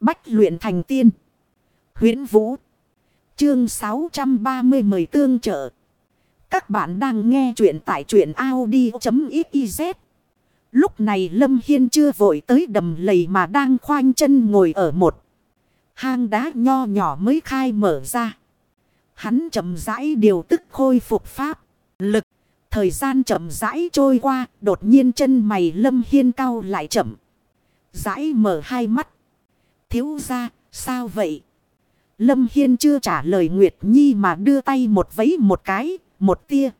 Bách luyện thành tiên. huyễn Vũ. Chương 630 mời tương trợ. Các bạn đang nghe truyện tại truyện Audi.xyz. Lúc này Lâm Hiên chưa vội tới đầm lầy mà đang khoanh chân ngồi ở một. Hang đá nho nhỏ mới khai mở ra. Hắn chậm rãi điều tức khôi phục pháp. Lực. Thời gian chậm rãi trôi qua. Đột nhiên chân mày Lâm Hiên cao lại chậm. Rãi mở hai mắt. Thiếu ra. Sao vậy? Lâm Hiên chưa trả lời Nguyệt Nhi mà đưa tay một vấy một cái. Một tia.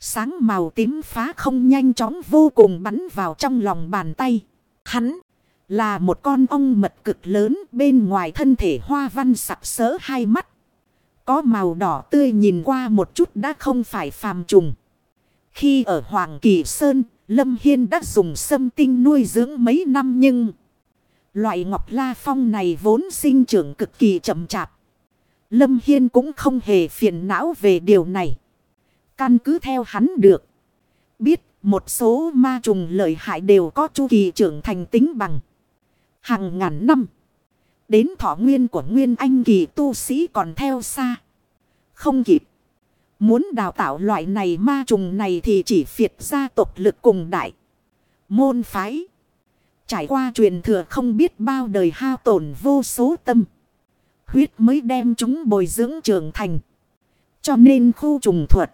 Sáng màu tím phá không nhanh chóng vô cùng bắn vào trong lòng bàn tay. Hắn là một con ong mật cực lớn bên ngoài thân thể hoa văn sặc sỡ hai mắt. Có màu đỏ tươi nhìn qua một chút đã không phải phàm trùng. Khi ở Hoàng Kỳ Sơn, Lâm Hiên đã dùng sâm tinh nuôi dưỡng mấy năm nhưng... Loại ngọc la phong này vốn sinh trưởng cực kỳ chậm chạp. Lâm Hiên cũng không hề phiền não về điều này. Căn cứ theo hắn được. Biết một số ma trùng lợi hại đều có chu kỳ trưởng thành tính bằng. Hàng ngàn năm. Đến thọ nguyên của nguyên anh kỳ tu sĩ còn theo xa. Không kịp. Muốn đào tạo loại này ma trùng này thì chỉ phiệt gia tộc lực cùng đại. Môn phái. Trải qua truyền thừa không biết bao đời hao tổn vô số tâm. Huyết mới đem chúng bồi dưỡng trưởng thành. Cho nên khu trùng thuật.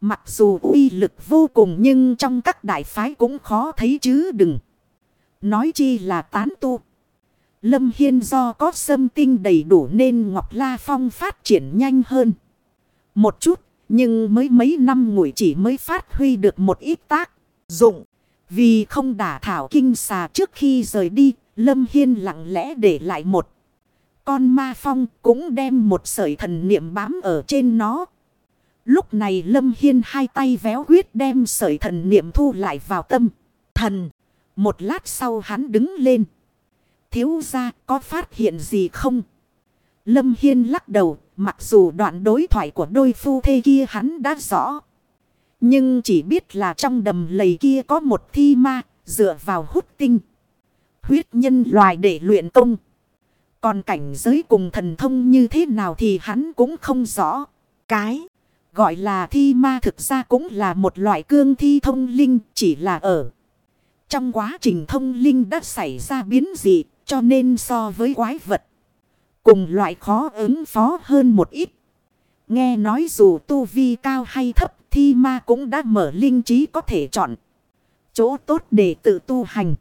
Mặc dù uy lực vô cùng nhưng trong các đại phái cũng khó thấy chứ đừng. Nói chi là tán tu. Lâm Hiên do có sâm tinh đầy đủ nên Ngọc La Phong phát triển nhanh hơn. Một chút, nhưng mới mấy năm ngủi chỉ mới phát huy được một ít tác dụng. Vì không đả thảo kinh xà trước khi rời đi, Lâm Hiên lặng lẽ để lại một. Con ma phong cũng đem một sợi thần niệm bám ở trên nó. Lúc này Lâm Hiên hai tay véo huyết đem sợi thần niệm thu lại vào tâm. Thần. Một lát sau hắn đứng lên. Thiếu ra có phát hiện gì không? Lâm Hiên lắc đầu. Mặc dù đoạn đối thoại của đôi phu thê kia hắn đã rõ. Nhưng chỉ biết là trong đầm lầy kia có một thi ma. Dựa vào hút tinh. Huyết nhân loài để luyện công. Còn cảnh giới cùng thần thông như thế nào thì hắn cũng không rõ. Cái. Gọi là thi ma thực ra cũng là một loại cương thi thông linh, chỉ là ở. Trong quá trình thông linh đã xảy ra biến dị, cho nên so với quái vật. Cùng loại khó ứng phó hơn một ít. Nghe nói dù tu vi cao hay thấp thi ma cũng đã mở linh trí có thể chọn. Chỗ tốt để tự tu hành.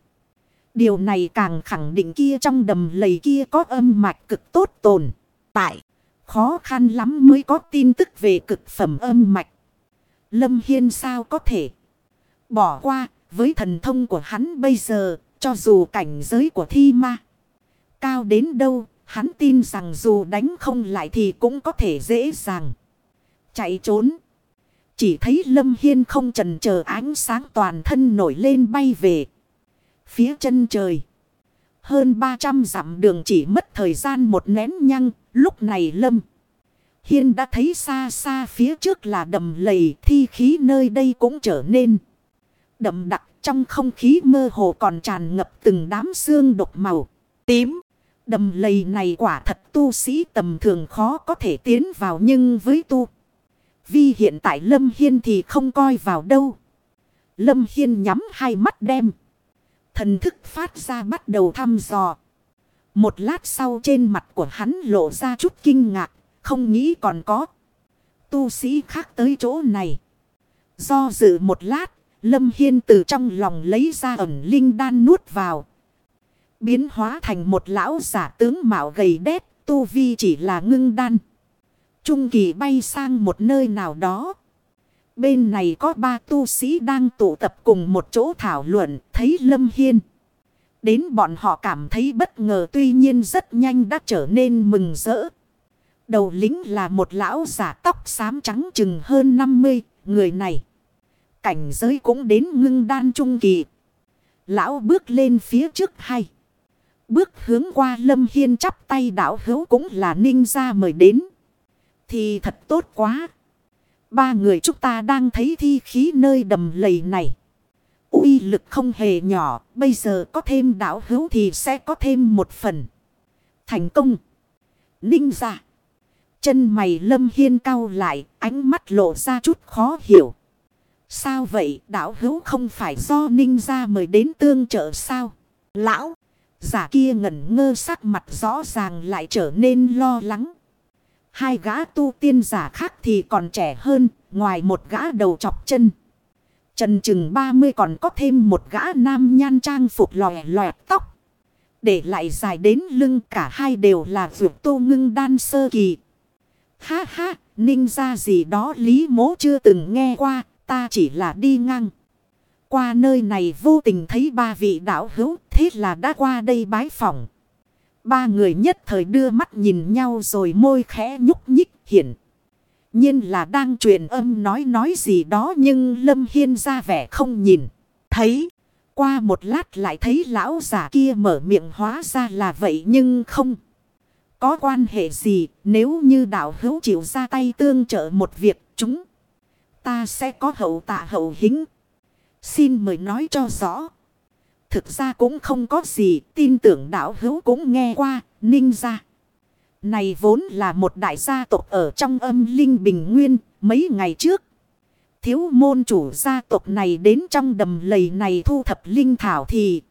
Điều này càng khẳng định kia trong đầm lầy kia có âm mạch cực tốt tồn. Tại. Khó khăn lắm mới có tin tức về cực phẩm âm mạch. Lâm Hiên sao có thể bỏ qua, với thần thông của hắn bây giờ, cho dù cảnh giới của thi ma cao đến đâu, hắn tin rằng dù đánh không lại thì cũng có thể dễ dàng chạy trốn. Chỉ thấy Lâm Hiên không trần chờ ánh sáng toàn thân nổi lên bay về phía chân trời. Hơn 300 dặm đường chỉ mất thời gian một nén nhăng, lúc này lâm. Hiên đã thấy xa xa phía trước là đầm lầy thi khí nơi đây cũng trở nên đậm đặc trong không khí mơ hồ còn tràn ngập từng đám xương độc màu tím. Đầm lầy này quả thật tu sĩ tầm thường khó có thể tiến vào nhưng với tu. Vi hiện tại Lâm Hiên thì không coi vào đâu. Lâm Hiên nhắm hai mắt đem. Thần thức phát ra bắt đầu thăm dò. Một lát sau trên mặt của hắn lộ ra chút kinh ngạc. Không nghĩ còn có. Tu sĩ khác tới chỗ này. Do dự một lát. Lâm Hiên từ trong lòng lấy ra ẩn linh đan nuốt vào. Biến hóa thành một lão giả tướng mạo gầy đét. Tu vi chỉ là ngưng đan. Trung kỳ bay sang một nơi nào đó. Bên này có ba tu sĩ đang tụ tập cùng một chỗ thảo luận, thấy Lâm Hiên. Đến bọn họ cảm thấy bất ngờ tuy nhiên rất nhanh đã trở nên mừng rỡ. Đầu lính là một lão giả tóc xám trắng chừng hơn 50, người này. Cảnh giới cũng đến ngưng đan trung kỳ. Lão bước lên phía trước hay. Bước hướng qua Lâm Hiên chắp tay đảo hữu cũng là ninh ra mời đến. Thì thật tốt quá. Ba người chúng ta đang thấy thi khí nơi đầm lầy này. uy lực không hề nhỏ. Bây giờ có thêm đảo hữu thì sẽ có thêm một phần. Thành công. Ninh ra. Chân mày lâm hiên cao lại, ánh mắt lộ ra chút khó hiểu. Sao vậy, đảo hữu không phải do ninh ra mời đến tương trợ sao? Lão, giả kia ngẩn ngơ sắc mặt rõ ràng lại trở nên lo lắng. Hai gã tu tiên giả khác thì còn trẻ hơn, ngoài một gã đầu chọc chân. Trần chừng 30 còn có thêm một gã nam nhan trang phục lòe lòe tóc. Để lại dài đến lưng cả hai đều là vượt tu ngưng đan sơ kỳ. Ha ha, ninh ra gì đó lý mố chưa từng nghe qua, ta chỉ là đi ngang. Qua nơi này vô tình thấy ba vị đạo hữu, thế là đã qua đây bái phỏng. Ba người nhất thời đưa mắt nhìn nhau rồi môi khẽ nhúc nhích hiện. nhiên là đang truyền âm nói nói gì đó nhưng Lâm Hiên ra vẻ không nhìn. Thấy. Qua một lát lại thấy lão giả kia mở miệng hóa ra là vậy nhưng không. Có quan hệ gì nếu như đạo hữu chịu ra tay tương trợ một việc chúng. Ta sẽ có hậu tạ hậu hính. Xin mời nói cho rõ. Thực ra cũng không có gì, tin tưởng đạo hữu cũng nghe qua, ninh ra. Này vốn là một đại gia tộc ở trong âm linh bình nguyên, mấy ngày trước. Thiếu môn chủ gia tộc này đến trong đầm lầy này thu thập linh thảo thì...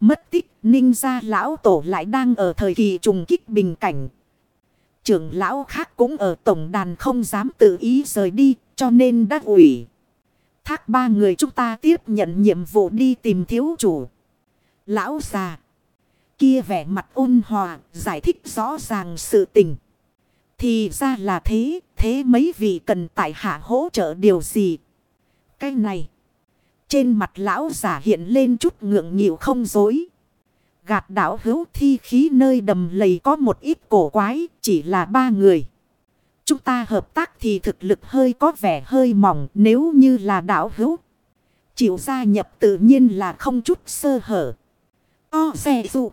Mất tích, ninh gia lão tổ lại đang ở thời kỳ trùng kích bình cảnh. Trưởng lão khác cũng ở tổng đàn không dám tự ý rời đi, cho nên đã ủy thác ba người chúng ta tiếp nhận nhiệm vụ đi tìm thiếu chủ. Lão già. Kia vẻ mặt ôn hòa, giải thích rõ ràng sự tình. Thì ra là thế, thế mấy vị cần tại hạ hỗ trợ điều gì? Cái này. Trên mặt lão giả hiện lên chút ngượng nghịu không dối. Gạt đảo hữu thi khí nơi đầm lầy có một ít cổ quái, chỉ là ba người. Chúng ta hợp tác thì thực lực hơi có vẻ hơi mỏng, nếu như là đảo hữu. Chịu gia nhập tự nhiên là không chút sơ hở. O xe dụ.